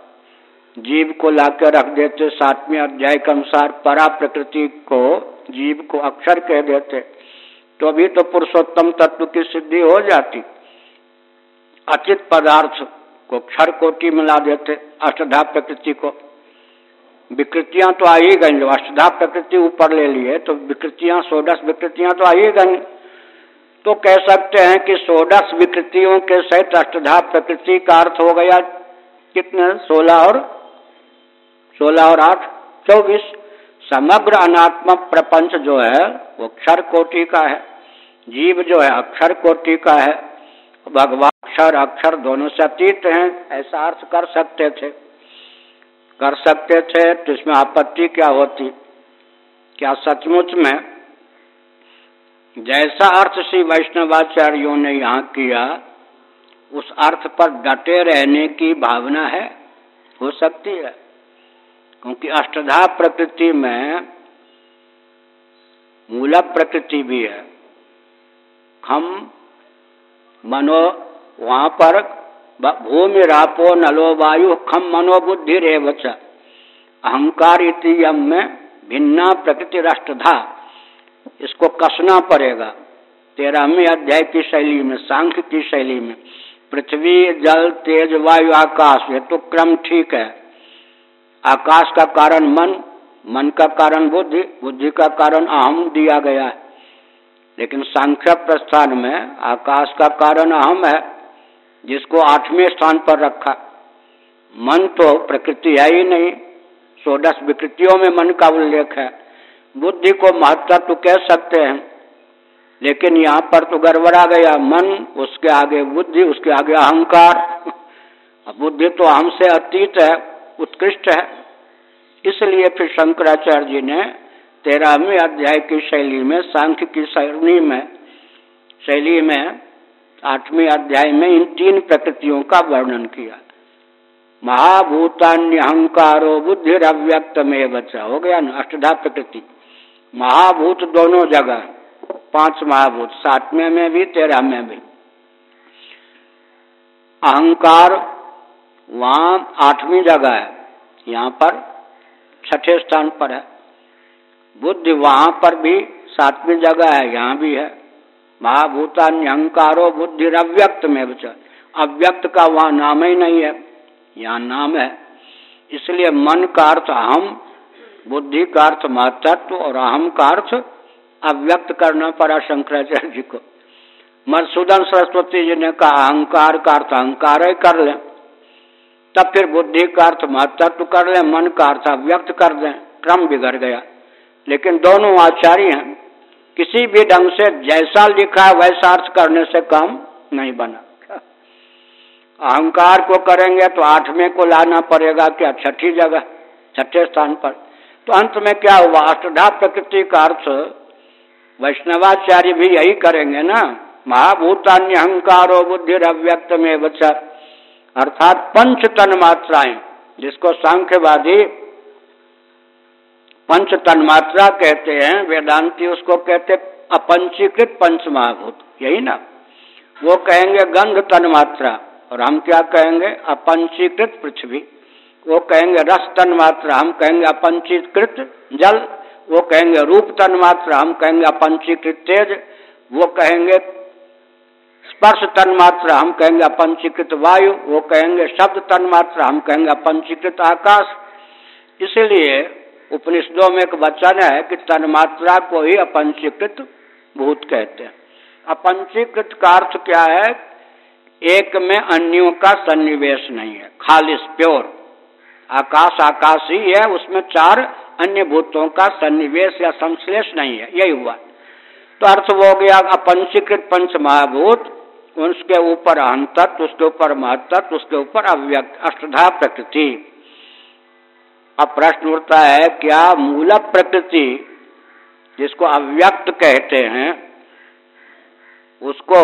जीव को लाकर रख देते, सातवें अध्याय के अनुसार परा प्रकृति को, जीव को अक्षर कह देते। तो अभी तो पुरुषोत्तम तत्व की सिद्धि हो जाती। अचित पदार्थ को क्षर कोटि में ला देते अष्टधा प्रकृति को। विकृतियाँ तो आ ही गई जो अष्टधा प्रकृति ऊपर ले लिए तो विकृतियाँ, सोडस विकृतियाँ तो आ ही गई। तो कह सकते हैं कि सोडस विकृतियों के सहित अष्टधा प्रकृति का अर्थ हो गया कितने? सोलह और सोलह और आठ? चौबीस। समग्र अनात्म प्रपंच जो है, वो क्षर कोटि का है। जीव जो है, अक्षर कोटि का है। भगवान अक्षर अक्षर दोनों से अतीत हैं, ऐसा अर्थ कर सकते थे। कर सकते थे तो इसमें आपत्ति क्या होती? क्या सचमुच में? जैसा अर्थ श्री वैष्णवाचार्यों ने यहाँ किया, उस अर्थ पर डटे रहने की भावना है, हो सकती है। क्योंकि अष्टधा प्रकृति में मूल प्रकृति भी है। हम मनो, वहाँ पर भूमि, रापो, नलो, वायु, खम, मनोबुद्धि, रेवच, अहंकार इतियम में भिन्ना प्रकृति राष्ट्रधा। इसको कसना पड़ेगा। तेरहवें अध्याय की शैली में, सांख्य की शैली में, पृथ्वी, जल, तेज, वायु, आकाश ये तो क्रम ठीक है। आकाश का कारण मन मन का कारण बुद्धि बुद्धि का कारण अहम दिया गया है। लेकिन सांख्य प्रस्थान में आकाश का कारण अहम है, जिसको आठवें स्थान पर रखा। मन तो प्रकृति है ही नहीं सोडस विकृतियों में मन का उल्लेख है। बुद्धि को महत्व तो कह सकते हैं, लेकिन यहाँ पर तो गड़बड़ा गया। मन, उसके आगे बुद्धि, उसके आगे अहंकार। *laughs* बुद्धि तो हमसे अतीत है। उत्कृष्ट है। इसलिए फिर शंकराचार्य जी ने तेरहवें अध्याय की शैली में, सांख्य की शैली में शैली में, आठवें अध्याय में इन तीन प्रकृतियों का वर्णन किया। महाभूतान्य अहंकारो बुद्धि अव्यक्त में बचा हो गया ना, अष्टधा प्रकृति। महाभूत दोनों जगह, पाँच महाभूत, सातवें में भी तेरह में भी। अहंकार वहाँ आठवीं जगह है, यहाँ पर छठे स्थान पर है। बुद्धि वहाँ पर भी सातवीं जगह है, यहाँ भी है। महाभूतान्यहंकारो बुद्धि अव्यक्त में अव्यक्त का वहाँ नाम ही नहीं है, यहाँ नाम है। इसलिए मन का अर्थ अहम, बुद्धि का अर्थ महतत्व और अहम का अर्थ अव्यक्त करना पड़ा शंकराचार्य जी को। मधुसूदन सरस्वती जी ने कहा, अहंकार का अर्थ अहंकार ही कर लें। तब फिर बुद्धि का अर्थ महत्व कर लें, मन का अर्थ अव्यक्त कर दें, क्रम बिगड़ गया। लेकिन दोनों आचार्य हैं, किसी भी ढंग से जैसा लिखा है, वैसा अर्थ करने से काम नहीं बना। अहंकार को करेंगे तो आठवें को लाना पड़ेगा क्या छठी जगह, छठे स्थान पर। तो अंत में क्या हुआ? अष्टधा प्रकृति का अर्थ वैष्णवाचार्य भी यही करेंगे ना? महाभूतान्य अहंकारो बुद्धि अव्यक्त में बचर अर्थात पंच तन मात्राएँ, जिसको सांख्यवादी पंच तन्मात्रा कहते हैं, वेदांती उसको कहते अपंचीकृत पंच महाभूत, यही ना? वो कहेंगे गंध तन्मात्रा और हम क्या कहेंगे? अपंचीकृत पृथ्वी। वो कहेंगे रस तन्मात्रा हम कहेंगे अपंचीकृत जल। वो कहेंगे रूप तन्मात्रा हम कहेंगे अपंचीकृत तेज। वो कहेंगे स्पर्श तन्मात्रा हम कहेंगे अपंचीकृत वायु, वो कहेंगे शब्द तन मात्र हम कहेंगे अपंचीकृत आकाश। इसलिए उपनिषदों में एक वचन है कि तन्मात्रा को ही अपंचीकृत भूत कहते हैं। अपंचीकृत का अर्थ क्या है? एक में अन्यों का सन्निवेश नहीं है, खालिश, प्योर। आकाश आकाश ही है, उसमें चार अन्य भूतों का सन्निवेश या संश्लेष नहीं है, यही हुआ। तो अर्थ वो गया अपंचीकृत पंच महाभूत उसके ऊपर अहंतत्व उसके ऊपर महत्व उसके ऊपर अव्यक्त, अष्टधा प्रकृति। अब प्रश्न उठता है, क्या मूल प्रकृति जिसको अव्यक्त कहते हैं, उसको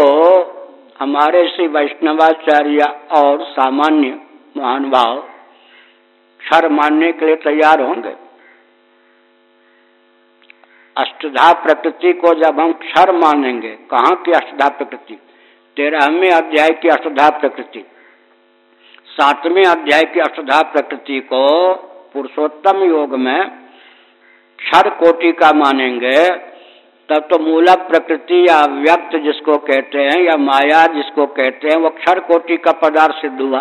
हमारे श्री वैष्णवाचार्य और सामान्य महानुभाव क्षर मानने के लिए तैयार होंगे? अष्टधा प्रकृति को जब हम क्षर मानेंगे, कहाँ की अष्टधा प्रकृति? तेरहवें अध्याय की अष्टधा प्रकृति। सातवें अध्याय की अष्टधा प्रकृति को पुरुषोत्तम योग में क्षर कोटि का मानेंगे, तब तो मूलक प्रकृति या व्यक्त जिसको कहते हैं या माया जिसको कहते हैं, वो क्षर कोटि का पदार्थ सिद्ध हुआ।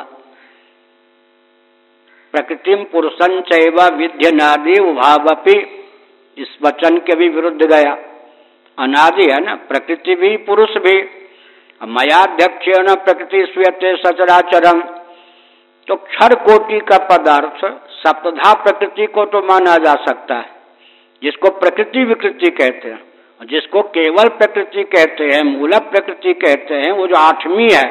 प्रकृतिम पुरुषन चैव विद्य नादि उभावपी इस वचन के भी विरुद्ध गया। अनादि है ना, प्रकृति भी, पुरुष भी। मयाध्यक्ष प्रकृति स्वीयते सचराचरम तो क्षर कोटि का पदार्थ, सप्तधा प्रकृति को तो माना जा सकता है, जिसको प्रकृति विकृति कहते हैं जिसको केवल प्रकृति कहते हैं मूलक प्रकृति कहते हैं, वो जो आठवीं है,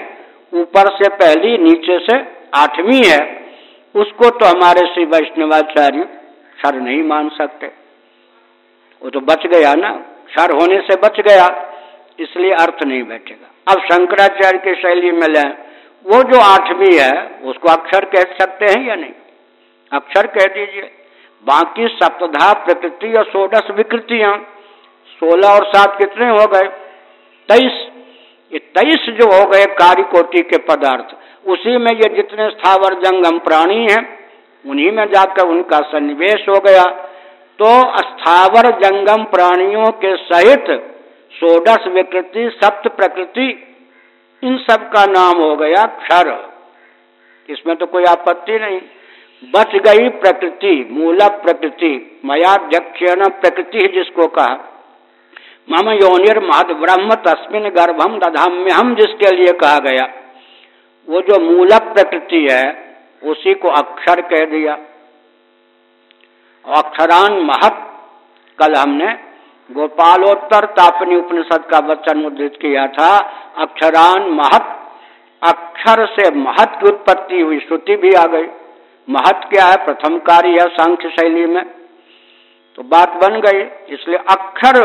ऊपर से पहली, नीचे से आठवीं है, उसको तो हमारे श्री वैष्णवाचार्य क्षर नहीं मान सकते। वो तो बच गया ना, क्षर होने से बच गया। इसलिए अर्थ नहीं बैठेगा। अब शंकराचार्य के शैली में लें, वो जो आठवीं है, उसको अक्षर कह सकते हैं या नहीं? अक्षर कह दीजिए। बाकी सप्तधा, प्रकृति और सोडस विकृतियाँ, सोलह और सात कितने हो गए? तेईस। ये तेईस जो हो गए कार्य कोटि के पदार्थ, उसी में ये जितने स्थावर जंगम प्राणी हैं, उन्हीं में जाकर उनका सन्निवेश हो गया। तो स्थावर जंगम प्राणियों के सहित सोडस विकृति, सप्त प्रकृति, इन सब का नाम हो गया क्षर। इसमें तो कोई आपत्ति नहीं। बच गई प्रकृति, मूल प्रकृति, मयाध्यक्षण प्रकृति जिसको कहा। मम योनिर महद ब्रह्म तस्मिन गर्भम दधाम्य हम जिसके लिए कहा गया। वो जो मूल प्रकृति है, उसी को अक्षर कह दिया। अक्षरान महत, कल हमने गोपालोत्तर तापनी उपनिषद का वचन उद्धृत किया था, अक्षरान महत, अक्षर से महत की उत्पत्ति हुई, श्रुति भी आ गई। महत क्या है? प्रथम कार्य है सांख्य शैली में। तो बात बन गई, इसलिए अक्षर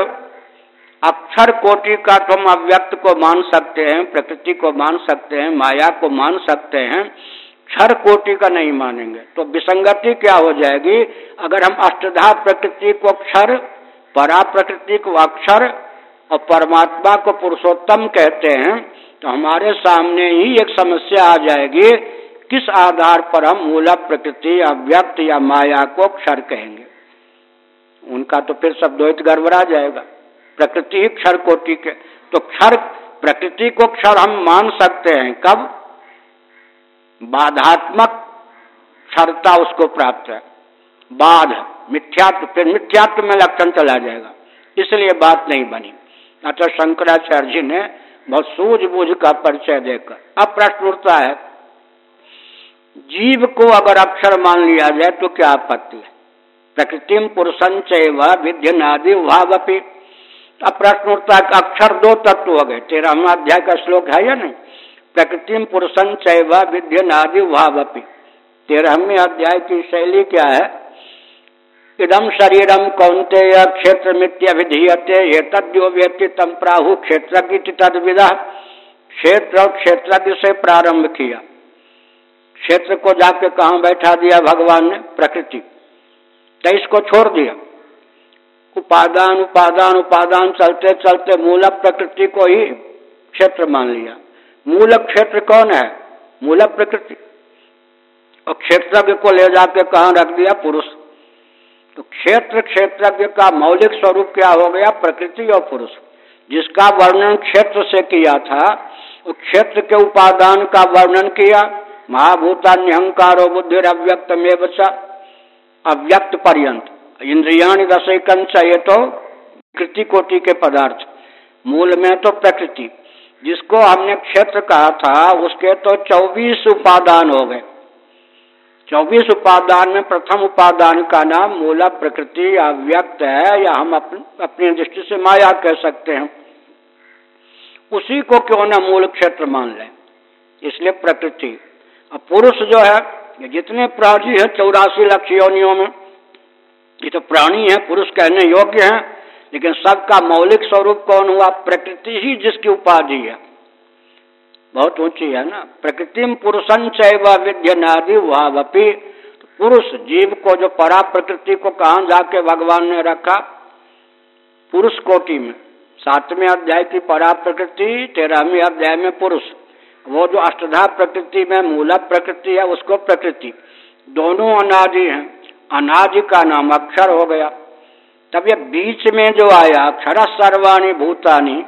अक्षर कोटि का तो हम अव्यक्त को मान सकते हैं, प्रकृति को मान सकते हैं, माया को मान सकते हैं, क्षर कोटि का नहीं मानेंगे। तो विसंगति क्या हो जाएगी? अगर हम अष्टधा प्रकृति को क्षर परा प्रकृति को अक्षर और परमात्मा को पुरुषोत्तम कहते हैं तो हमारे सामने ही एक समस्या आ जाएगी, किस आधार पर हम मूल प्रकृति अव्यक्त या माया को क्षर कहेंगे? उनका तो फिर शब्दोहित गड़बड़ा जाएगा। प्रकृति ही क्षर कोटि के तो क्षर, प्रकृति को क्षर हम मान सकते हैं, कब? बाधात्मक क्षरता उसको प्राप्त है। बाध। मिथ्यात्व फिर मिथ्यात्व में लक्षण चला जाएगा। इसलिए बात नहीं बनी। अतः शंकराचार्य जी ने बहुत सूझबूझ का परिचय देकर अब प्रश्न उठता है। जीव को अगर अक्षर मान लिया जाए तो क्या आपत्ति है? प्रकृतिम पुरुषं चैव विद्यनादि भावपी। अब प्रश्न उठता है अक्षर दो तत्व हो गए। तेरहवा अध्याय का श्लोक है या नहीं? प्रकृतिम पुरुषं चैव विद्यनादि भावपी। तेरहवें अध्याय की शैली क्या है? इदम शरीरम कौंतेय क्षेत्र मित्य विधीयते ये तद्यो व्यक्ति तम प्राहु क्षेत्र की तद क्षेत्र और से प्रारंभ किया क्षेत्र को जाके कहा बैठा दिया भगवान ने? प्रकृति। तेईस को छोड़ दिया। उपादान उपादान उपादान चलते चलते मूल प्रकृति को ही क्षेत्र मान लिया। मूल क्षेत्र कौन है? मूल प्रकृति। और क्षेत्रज्ञ को ले जाके कहा रख दिया? पुरुष। तो क्षेत्र क्षेत्रज्ञ का मौलिक स्वरूप क्या हो गया? प्रकृति और पुरुष। जिसका वर्णन क्षेत्र से किया था, वो क्षेत्र के उपादान का वर्णन किया। महाभूता महाभूतान्यहंकारो बुद्धि अव्यक्त में अव्यक्त पर्यंत इंद्रियाण दशकन ये तो कृति कोटि के पदार्थ। मूल में तो प्रकृति। जिसको हमने क्षेत्र कहा था, उसके तो चौबीस उपादान हो गए। चौबीस उपादान में प्रथम उपादान का नाम मूला प्रकृति या व्यक्त है या हम अपन, अपनी दृष्टि से माया कह सकते हैं। उसी को क्यों ना मूल क्षेत्र मान लें? इसलिए प्रकृति। अब पुरुष जो है जितने प्राणी है चौरासी लक्ष योनियों में ये तो प्राणी है पुरुष कहने योग्य है लेकिन सबका मौलिक स्वरूप कौन हुआ? प्रकृति ही जिसकी उपाधि है। बहुत ऊँची है ना? प्रकृति पुरुषन चैव विद्यनादि वहावपी पुरुष जीव को जो परा प्रकृति को कहा जाके भगवान ने रखा? पुरुष कोटि में। सातवें अध्याय की परा प्रकृति, तेरहवें अध्याय में पुरुष। वो जो अष्टधा प्रकृति में मूल प्रकृति है, उसको प्रकृति। दोनों अनादि हैं। अनादि का नाम अक्षर हो गया। तब ये बीच में जो आया, अक्षर सर्वाणी भूतानी।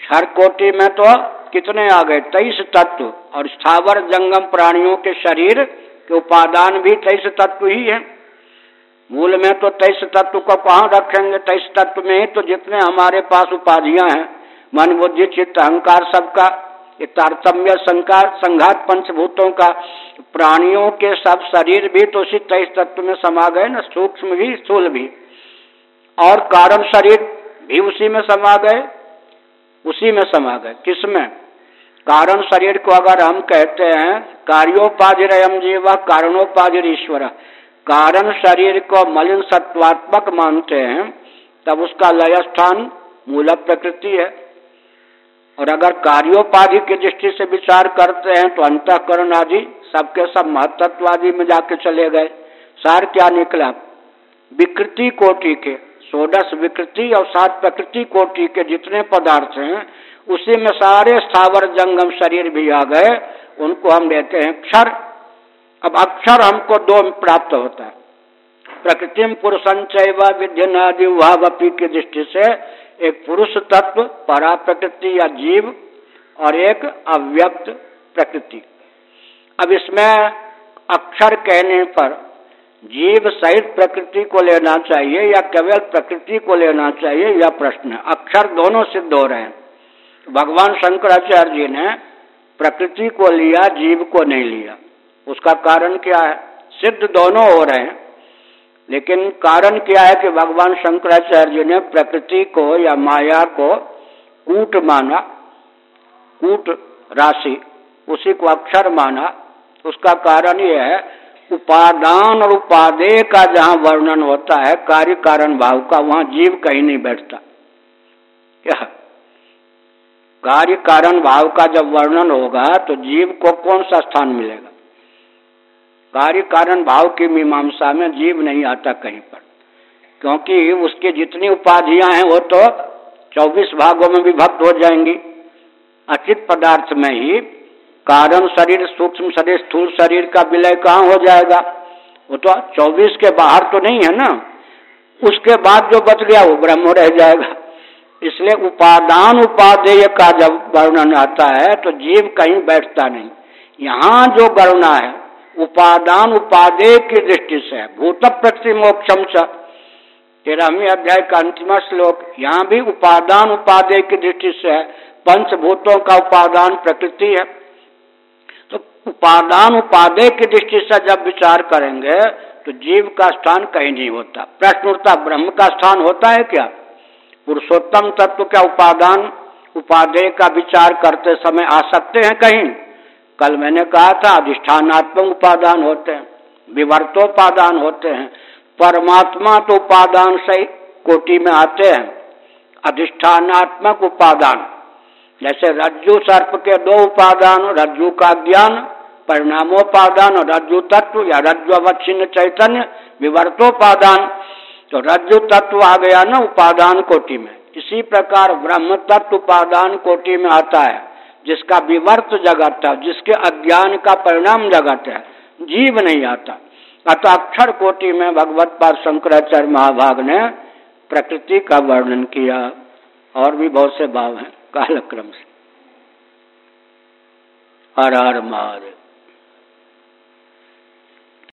क्षर कोटि में तो कितने आ गए? तेईस तत्व। और स्थावर जंगम प्राणियों के शरीर के उपादान भी तेईस तत्व ही है। मूल में तो तेईस तत्व को कहाँ रखेंगे? तेईस तत्व में ही तो जितने हमारे पास उपाधियाँ हैं। मन, बुद्धि, चित्त, अहंकार सबका, ये तारतम्य संकार, संघात पंचभूतों का, प्राणियों के सब शरीर भी तो उसी तेईस तत्व में समा गए ना? सूक्ष्म भी, स्थूल भी। और कारण शरीर भी उसी में समा गए? उसी में समा गए। किसमें कारण शरीर को अगर हम कहते हैं कार्योपाधिर एम जीव कारणोपाधिर ईश्वर कारण शरीर को मलिन सत्वात्मक मानते हैं, तब उसका लय स्थान मूल प्रकृति है। और अगर कार्योपाधि की दृष्टि से विचार करते हैं तो अंतकरण आदि सबके सब महत्ववादी में जाके चले गए। सार क्या निकला? विकृति कोटि के सोडस विकृति और सात प्रकृति कोटि के जितने पदार्थ हैं उसी में सारे स्थावर जंगम शरीर भी आ गए, उनको हम लेते हैं क्षर। अब अक्षर हमको दो प्राप्त होता है। प्रकृति पुरुषंचय विद्यनादि वपी की दृष्टि से एक पुरुष तत्व परा प्रकृति या जीव, और एक अव्यक्त प्रकृति। अब इसमें अक्षर कहने पर जीव सहित प्रकृति को लेना चाहिए या केवल प्रकृति को लेना चाहिए, यह प्रश्न अक्षर दोनों सिद्ध हो रहे हैं। भगवान शंकराचार्य जी ने प्रकृति को लिया, जीव को नहीं लिया। उसका कारण क्या है? सिद्ध दोनों हो रहे हैं। लेकिन कारण क्या है कि भगवान शंकराचार्य जी ने प्रकृति को या माया को कूट माना, कूट राशि, उसी को अक्षर माना। उसका कारण यह है, उपादान और उपादेय का जहाँ वर्णन होता है, कार्य कारण भाव का, वहाँ जीव कहीं नहीं बैठता। क्या कार्य कारण भाव का जब वर्णन होगा तो जीव को कौन सा स्थान मिलेगा? कार्य कारण भाव की मीमांसा में जीव नहीं आता कहीं पर। क्योंकि उसके जितनी उपाधियाँ हैं, वो तो 24 भागों में विभक्त हो जाएँगी। अचित पदार्थ में ही कारण शरीर, सूक्ष्म शरीर, स्थूल शरीर का विलय कहाँ हो जाएगा? वो तो 24 के बाहर तो नहीं है ना? उसके बाद जो बच गया, वो ब्रह्म रह जाएगा। इसलिए उपादान उपादेय का जब वर्णन आता है तो जीव कहीं बैठता नहीं। यहाँ जो गणना है, उपादान उपादेय की दृष्टि से, भूत प्रति मोक्षम च। तेरहवीं अध्याय का अंतिम श्लोक, यहाँ भी उपादान उपादेय की दृष्टि से है पंचभूतों का उपादान प्रकृति है। तो उपादान उपादेय की दृष्टि से जब विचार करेंगे तो जीव का स्थान कहीं नहीं होता। प्रश्न उठता ब्रह्म का स्थान होता है क्या? पुरुषोत्तम तत्व का उपादान, उपादेय का विचार करते समय आ सकते हैं कहीं। कल मैंने कहा था, अधिष्ठानात्मक उपादान होते हैं, विवर्तोपादान होते हैं। परमात्मा तो उपादान से कोटि में आते हैं। अधिष्ठानात्मक उपादान, जैसे रज्जु सर्प के दो उपादान, रज्जु का ज्ञान, परिणामोपादान और रज्जु तत्व या रज्जु अवच्छिन्न चैतन्य, विवर्तोपादान। तो रज्जु तत्व आ गया ना उपादान कोटि में। इसी प्रकार ब्रह्म तत्व उपादान कोटि में आता है, जिसका विवर्त जगत है, जिसके अज्ञान का परिणाम जगत है, जीव नहीं आता। अतः अक्षर कोटि में भगवत पाद शंकराचार्य महाभाग ने प्रकृति का वर्णन किया, और भी बहुत से भाव हैं, कालक्रम से। हर हर महादेव